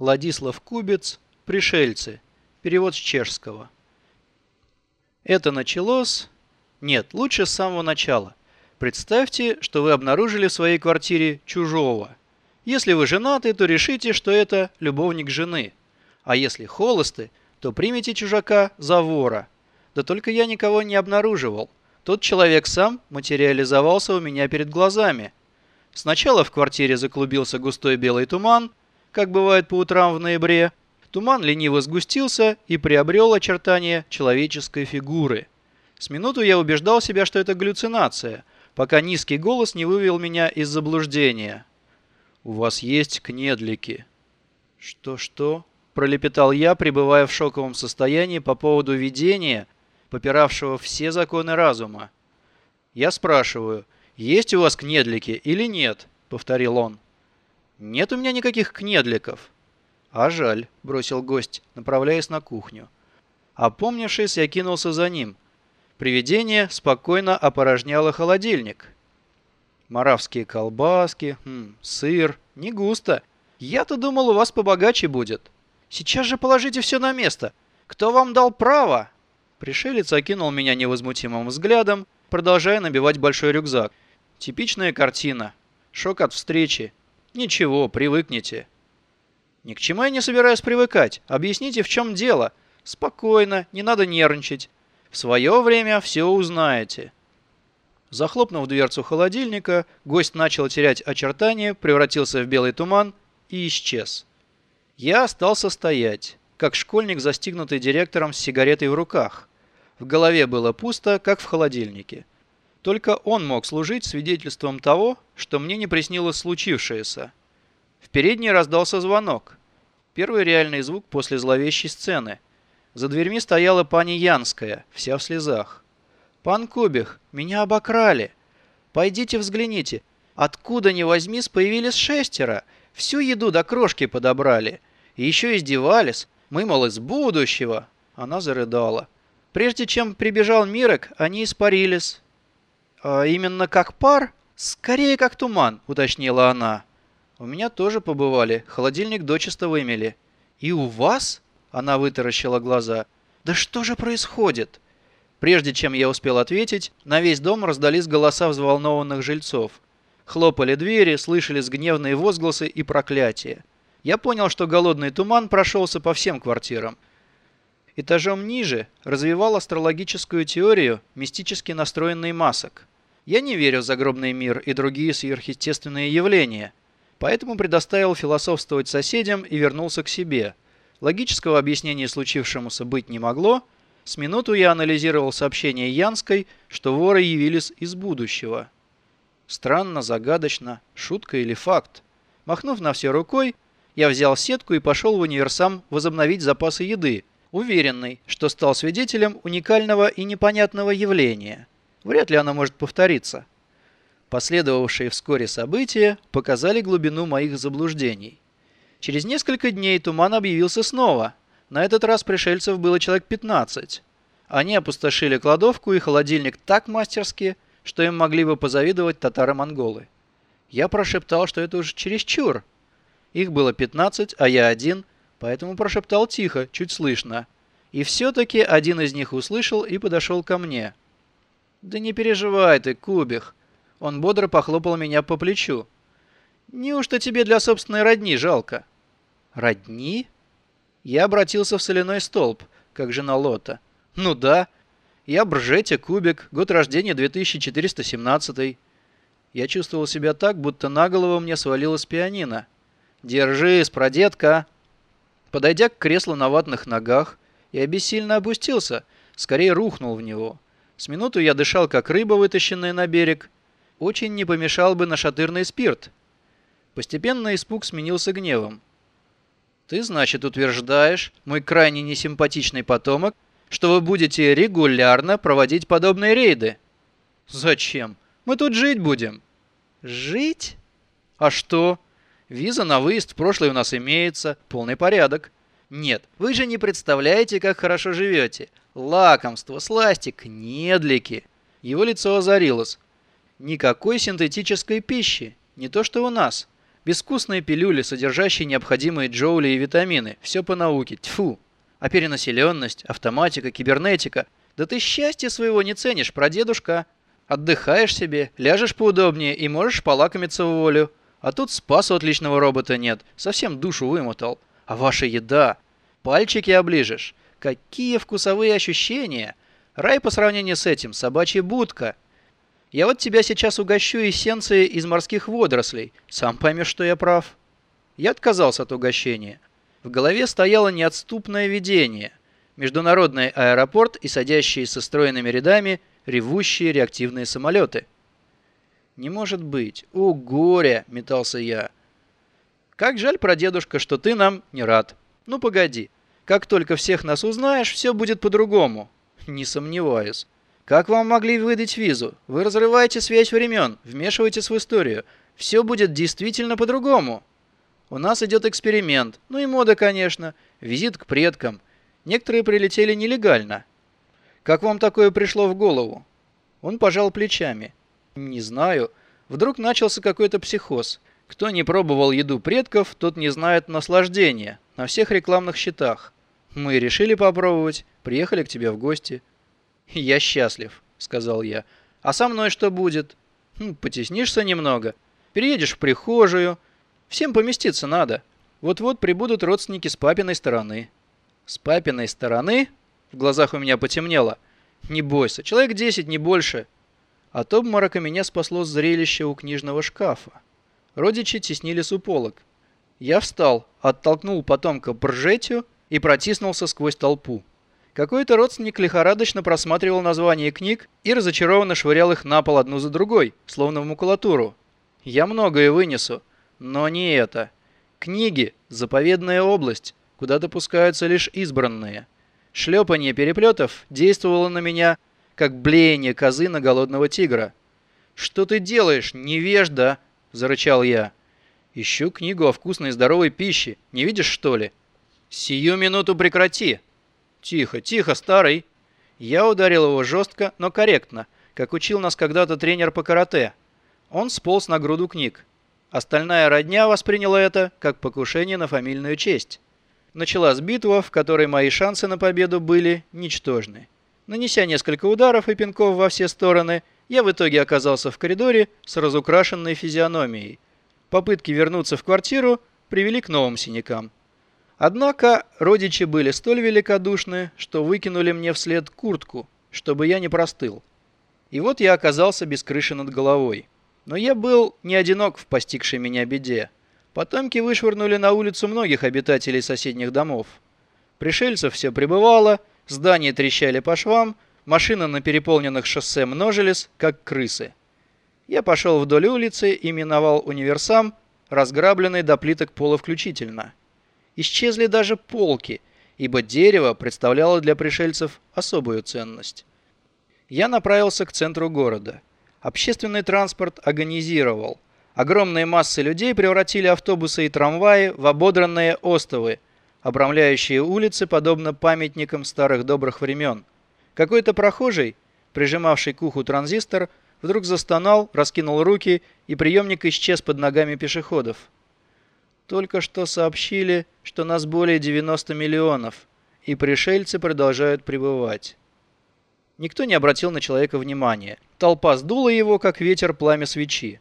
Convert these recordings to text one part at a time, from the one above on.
Ладислав Кубец «Пришельцы». Перевод с чешского. Это началось... Нет, лучше с самого начала. Представьте, что вы обнаружили в своей квартире чужого. Если вы женаты, то решите, что это любовник жены. А если холосты, то примите чужака за вора. Да только я никого не обнаруживал. Тот человек сам материализовался у меня перед глазами. Сначала в квартире заклубился густой белый туман, как бывает по утрам в ноябре. Туман лениво сгустился и приобрел очертания человеческой фигуры. С минуту я убеждал себя, что это галлюцинация, пока низкий голос не вывел меня из заблуждения. «У вас есть кнедлики». «Что-что?» – пролепетал я, пребывая в шоковом состоянии по поводу видения, попиравшего все законы разума. «Я спрашиваю, есть у вас кнедлики или нет?» – повторил он. «Нет у меня никаких кнедликов». «А жаль», – бросил гость, направляясь на кухню. Опомнившись, я кинулся за ним. Привидение спокойно опорожняло холодильник. Моравские колбаски, хм, сыр, не густо. Я-то думал, у вас побогаче будет. Сейчас же положите все на место. Кто вам дал право?» Пришелец окинул меня невозмутимым взглядом, продолжая набивать большой рюкзак. Типичная картина. Шок от встречи. Ничего, привыкнете. Ни к чему я не собираюсь привыкать. Объясните, в чем дело. Спокойно, не надо нервничать. В свое время все узнаете. Захлопнув дверцу холодильника, гость начал терять очертания, превратился в белый туман и исчез. Я остался стоять, как школьник, застигнутый директором с сигаретой в руках. В голове было пусто, как в холодильнике. Только он мог служить свидетельством того, что мне не приснилось случившееся. В передней раздался звонок. Первый реальный звук после зловещей сцены. За дверьми стояла пани Янская, вся в слезах. «Пан Кубих, меня обокрали. Пойдите взгляните. Откуда ни возьмись, появились шестеро. Всю еду до крошки подобрали. И еще издевались. Мы, мол, из будущего. Она зарыдала. Прежде чем прибежал Мирок, они испарились. А именно как пар? Скорее как туман, уточнила она. У меня тоже побывали. Холодильник дочисто вымели. И у вас? Она вытаращила глаза. Да что же происходит? Прежде чем я успел ответить, на весь дом раздались голоса взволнованных жильцов. Хлопали двери, слышались гневные возгласы и проклятия я понял, что голодный туман прошелся по всем квартирам. Этажом ниже развивал астрологическую теорию мистически настроенный масок. Я не верю в загробный мир и другие сверхъестественные явления, поэтому предоставил философствовать соседям и вернулся к себе. Логического объяснения случившемуся быть не могло. С минуту я анализировал сообщение Янской, что воры явились из будущего. Странно, загадочно, шутка или факт. Махнув на все рукой, я взял сетку и пошел в универсам возобновить запасы еды, уверенный, что стал свидетелем уникального и непонятного явления. Вряд ли оно может повториться. Последовавшие вскоре события показали глубину моих заблуждений. Через несколько дней туман объявился снова. На этот раз пришельцев было человек 15. Они опустошили кладовку и холодильник так мастерски, что им могли бы позавидовать татаро-монголы. Я прошептал, что это уже чересчур, их было 15, а я один, поэтому прошептал тихо, чуть слышно. И все-таки один из них услышал и подошел ко мне. «Да не переживай ты, Кубих!» Он бодро похлопал меня по плечу. «Неужто тебе для собственной родни жалко?» «Родни?» Я обратился в соляной столб, как жена Лота. «Ну да. Я Бржетя Кубик, год рождения 2417 Я чувствовал себя так, будто на голову мне свалилась пианино. «Держись, прадедка!» Подойдя к креслу на ватных ногах, я бессильно опустился, скорее рухнул в него. С минуту я дышал, как рыба, вытащенная на берег. Очень не помешал бы нашатырный спирт. Постепенно испуг сменился гневом. «Ты, значит, утверждаешь, мой крайне несимпатичный потомок, что вы будете регулярно проводить подобные рейды?» «Зачем? Мы тут жить будем». «Жить? А что?» Виза на выезд в прошлое у нас имеется, полный порядок. Нет, вы же не представляете, как хорошо живете. Лакомство, сластик, недлики. Его лицо озарилось. Никакой синтетической пищи, не то что у нас. Безвкусные пилюли, содержащие необходимые джоули и витамины. Все по науке. Тьфу. А перенаселенность, автоматика, кибернетика. Да ты счастье своего не ценишь, прадедушка. Отдыхаешь себе, ляжешь поудобнее и можешь полакомиться в волю. А тут спасу отличного робота нет. Совсем душу вымотал. А ваша еда. Пальчики оближешь. Какие вкусовые ощущения. Рай по сравнению с этим. Собачья будка. Я вот тебя сейчас угощу эссенцией из морских водорослей. Сам поймешь, что я прав. Я отказался от угощения. В голове стояло неотступное видение. Международный аэропорт и садящие со стройными рядами ревущие реактивные самолеты. «Не может быть! О, горе!» – метался я. «Как жаль, прадедушка, что ты нам не рад. Ну, погоди. Как только всех нас узнаешь, все будет по-другому». «Не сомневаюсь. Как вам могли выдать визу? Вы разрываете связь времен, вмешиваетесь в историю. Все будет действительно по-другому. У нас идет эксперимент. Ну и мода, конечно. Визит к предкам. Некоторые прилетели нелегально. Как вам такое пришло в голову? Он пожал плечами. Не знаю. Вдруг начался какой-то психоз. Кто не пробовал еду предков, тот не знает наслаждения. На всех рекламных счетах. Мы решили попробовать. Приехали к тебе в гости. «Я счастлив», — сказал я. «А со мной что будет?» «Хм, «Потеснишься немного. Переедешь в прихожую. Всем поместиться надо. Вот-вот прибудут родственники с папиной стороны». «С папиной стороны?» В глазах у меня потемнело. «Не бойся, человек десять, не больше». От обморока меня спасло зрелище у книжного шкафа. Родичи теснились у полок. Я встал, оттолкнул потомка Бржетью и протиснулся сквозь толпу. Какой-то родственник лихорадочно просматривал названия книг и разочарованно швырял их на пол одну за другой, словно в макулатуру. Я многое вынесу, но не это. Книги – заповедная область, куда допускаются лишь избранные. Шлепанье переплетов действовало на меня, как блеяние козы на голодного тигра. «Что ты делаешь, невежда?» – зарычал я. «Ищу книгу о вкусной и здоровой пище. Не видишь, что ли?» «Сию минуту прекрати!» «Тихо, тихо, старый!» Я ударил его жестко, но корректно, как учил нас когда-то тренер по карате. Он сполз на груду книг. Остальная родня восприняла это как покушение на фамильную честь. Началась битва, в которой мои шансы на победу были ничтожны. Нанеся несколько ударов и пинков во все стороны, я в итоге оказался в коридоре с разукрашенной физиономией. Попытки вернуться в квартиру привели к новым синякам. Однако родичи были столь великодушны, что выкинули мне вслед куртку, чтобы я не простыл. И вот я оказался без крыши над головой. Но я был не одинок в постигшей меня беде. Потомки вышвырнули на улицу многих обитателей соседних домов. Пришельцев все прибывало, здания трещали по швам, машины на переполненных шоссе множились, как крысы. Я пошел вдоль улицы и миновал универсам, разграбленный до плиток пола включительно. Исчезли даже полки, ибо дерево представляло для пришельцев особую ценность. Я направился к центру города. Общественный транспорт агонизировал. Огромные массы людей превратили автобусы и трамваи в ободранные остовы, обрамляющие улицы подобно памятникам старых добрых времен. Какой-то прохожий, прижимавший к уху транзистор, вдруг застонал, раскинул руки, и приемник исчез под ногами пешеходов. Только что сообщили, что нас более 90 миллионов, и пришельцы продолжают пребывать. Никто не обратил на человека внимания. Толпа сдула его, как ветер пламя свечи.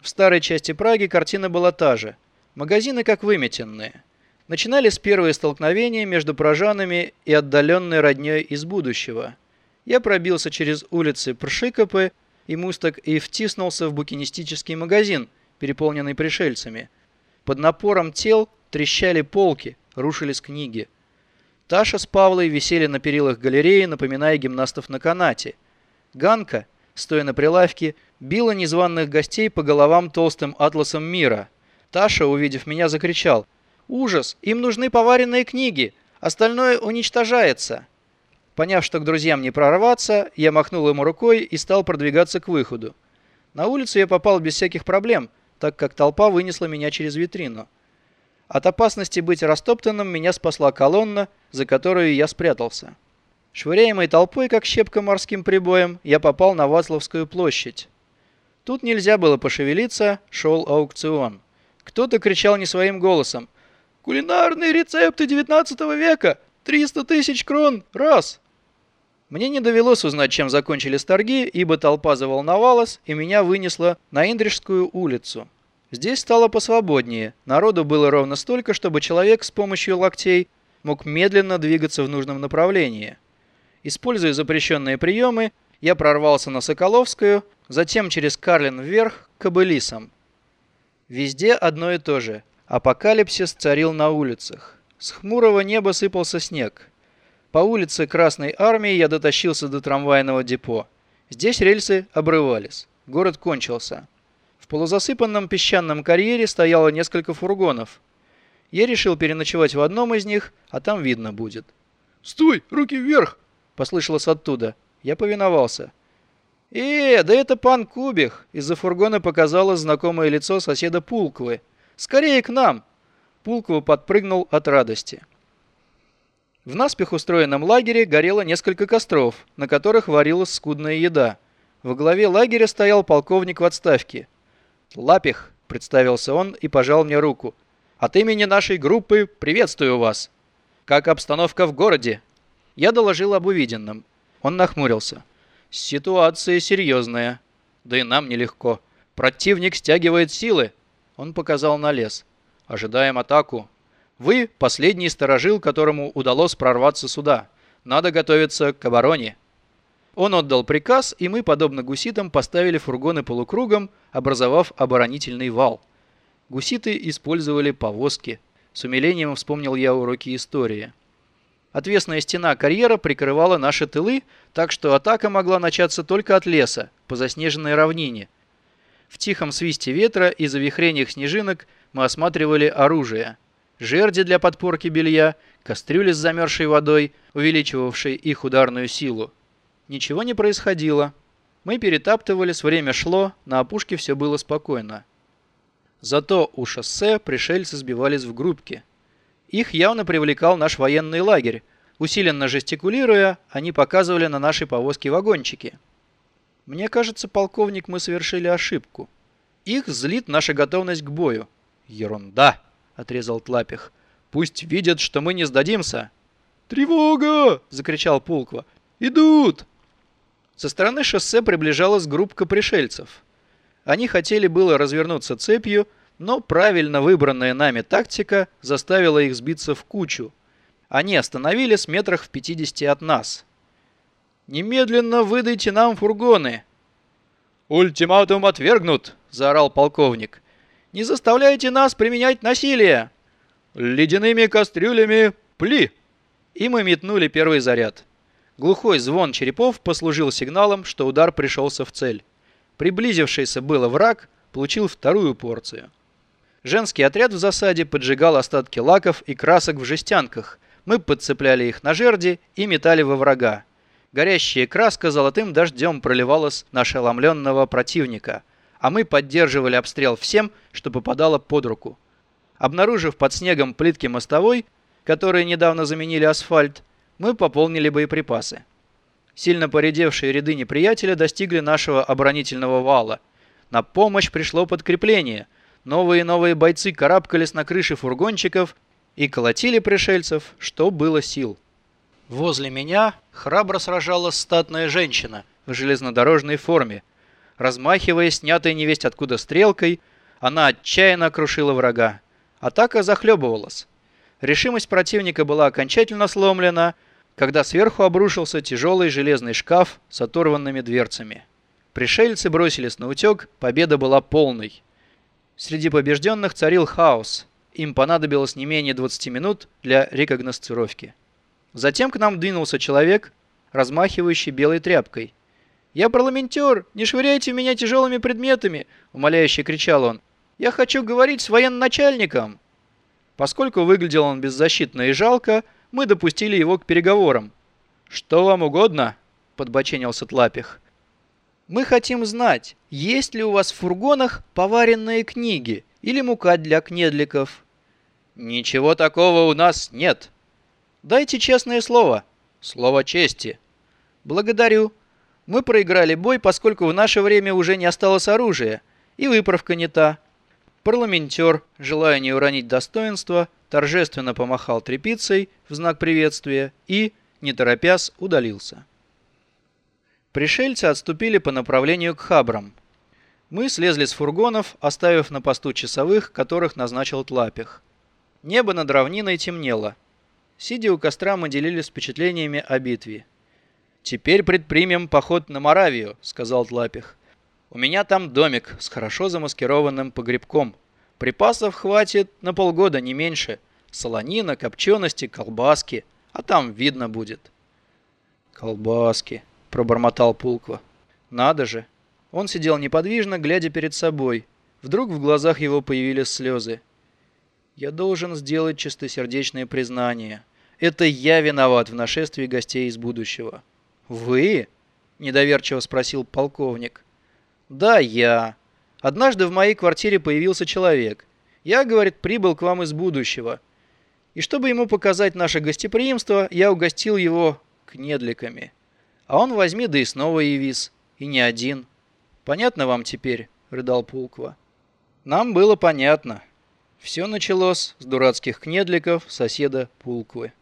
В старой части Праги картина была та же. Магазины как выметенные. Начинались первые столкновения между пражанами и отдаленной родней из будущего. Я пробился через улицы Пршикопы и Мусток и втиснулся в букинистический магазин, переполненный пришельцами – под напором тел трещали полки, рушились книги. Таша с Павлой висели на перилах галереи, напоминая гимнастов на канате. Ганка, стоя на прилавке, била незваных гостей по головам толстым атласом мира. Таша, увидев меня, закричал «Ужас! Им нужны поваренные книги! Остальное уничтожается!» Поняв, что к друзьям не прорваться, я махнул ему рукой и стал продвигаться к выходу. На улицу я попал без всяких проблем – так как толпа вынесла меня через витрину. От опасности быть растоптанным меня спасла колонна, за которую я спрятался. Швыряемой толпой, как щепка морским прибоем, я попал на Вацлавскую площадь. Тут нельзя было пошевелиться, шел аукцион. Кто-то кричал не своим голосом. «Кулинарные рецепты 19 века! 300 тысяч крон! Раз!» Мне не довелось узнать, чем закончились торги, ибо толпа заволновалась, и меня вынесло на Индрижскую улицу. Здесь стало посвободнее, народу было ровно столько, чтобы человек с помощью локтей мог медленно двигаться в нужном направлении. Используя запрещенные приемы, я прорвался на Соколовскую, затем через Карлин вверх к Кобылисам. Везде одно и то же. Апокалипсис царил на улицах. С хмурого неба сыпался снег. По улице Красной Армии я дотащился до трамвайного депо. Здесь рельсы обрывались. Город кончился. В полузасыпанном песчаном карьере стояло несколько фургонов. Я решил переночевать в одном из них, а там видно будет. «Стой! Руки вверх!» – послышалось оттуда. Я повиновался. «Э, да это пан Кубих!» Из-за фургона показалось знакомое лицо соседа Пулквы. «Скорее к нам!» Пулква подпрыгнул от радости. В наспех устроенном лагере горело несколько костров, на которых варилась скудная еда. Во главе лагеря стоял полковник в отставке. «Лапих», — представился он и пожал мне руку. «От имени нашей группы приветствую вас. Как обстановка в городе?» Я доложил об увиденном. Он нахмурился. «Ситуация серьезная. Да и нам нелегко. Противник стягивает силы». Он показал на лес. «Ожидаем атаку. Вы – последний сторожил, которому удалось прорваться сюда. Надо готовиться к обороне». Он отдал приказ, и мы, подобно гуситам, поставили фургоны полукругом, образовав оборонительный вал. Гуситы использовали повозки. С умилением вспомнил я уроки истории. Отвесная стена карьера прикрывала наши тылы, так что атака могла начаться только от леса, по заснеженной равнине. В тихом свисте ветра и завихрениях снежинок мы осматривали оружие. Жерди для подпорки белья, кастрюли с замерзшей водой, увеличивавшей их ударную силу. Ничего не происходило. Мы перетаптывались, время шло, на опушке все было спокойно. Зато у шоссе пришельцы сбивались в группки. Их явно привлекал наш военный лагерь. Усиленно жестикулируя, они показывали на наши повозки вагончики. Мне кажется, полковник, мы совершили ошибку. Их злит наша готовность к бою. Ерунда, отрезал Тлапих. Пусть видят, что мы не сдадимся. Тревога! закричал Пулква. Идут! Со стороны шоссе приближалась группка пришельцев. Они хотели было развернуться цепью, но правильно выбранная нами тактика заставила их сбиться в кучу. Они остановились метрах в 50 от нас. «Немедленно выдайте нам фургоны!» «Ультиматум отвергнут!» – заорал полковник. «Не заставляйте нас применять насилие!» «Ледяными кастрюлями пли!» И мы метнули первый заряд. Глухой звон черепов послужил сигналом, что удар пришелся в цель. Приблизившийся было враг получил вторую порцию. Женский отряд в засаде поджигал остатки лаков и красок в жестянках. Мы подцепляли их на жерди и метали во врага. Горящая краска золотым дождем проливалась на ошеломленного противника, а мы поддерживали обстрел всем, что попадало под руку. Обнаружив под снегом плитки мостовой, которые недавно заменили асфальт, мы пополнили боеприпасы. Сильно поредевшие ряды неприятеля достигли нашего оборонительного вала. На помощь пришло подкрепление. Новые и новые бойцы карабкались на крыши фургончиков и колотили пришельцев, что было сил. Возле меня храбро сражалась статная женщина в железнодорожной форме. Размахивая снятой невесть откуда стрелкой, она отчаянно крушила врага. Атака захлебывалась. Решимость противника была окончательно сломлена, когда сверху обрушился тяжелый железный шкаф с оторванными дверцами. Пришельцы бросились на утек, победа была полной. Среди побежденных царил хаос. Им понадобилось не менее 20 минут для рекогносцировки. Затем к нам двинулся человек, размахивающий белой тряпкой. «Я парламентер! Не швыряйте в меня тяжелыми предметами!» — умоляюще кричал он. «Я хочу говорить с военачальником!» Поскольку выглядел он беззащитно и жалко, мы допустили его к переговорам. «Что вам угодно?» – подбоченился Тлапих. «Мы хотим знать, есть ли у вас в фургонах поваренные книги или мука для кнедликов?» «Ничего такого у нас нет». «Дайте честное слово». «Слово чести». «Благодарю. Мы проиграли бой, поскольку в наше время уже не осталось оружия, и выправка не та». Парламентер, желая не уронить достоинства, торжественно помахал трепицей в знак приветствия и, не торопясь, удалился. Пришельцы отступили по направлению к хабрам. Мы слезли с фургонов, оставив на посту часовых, которых назначил Тлапих. Небо над равниной темнело. Сидя у костра, мы делились впечатлениями о битве. «Теперь предпримем поход на Моравию», — сказал Тлапих. «У меня там домик с хорошо замаскированным погребком. Припасов хватит на полгода, не меньше. Солонина, копчености, колбаски. А там видно будет». «Колбаски», — пробормотал Пулква. «Надо же». Он сидел неподвижно, глядя перед собой. Вдруг в глазах его появились слезы. Я должен сделать чистосердечное признание. Это я виноват в нашествии гостей из будущего. Вы? Недоверчиво спросил полковник. Да, я. Однажды в моей квартире появился человек. Я, говорит, прибыл к вам из будущего. И чтобы ему показать наше гостеприимство, я угостил его кнедликами. А он возьми да и снова явис. И не один. Понятно вам теперь, рыдал Пулква. Нам было понятно. Все началось с дурацких кнедликов соседа Пулквы.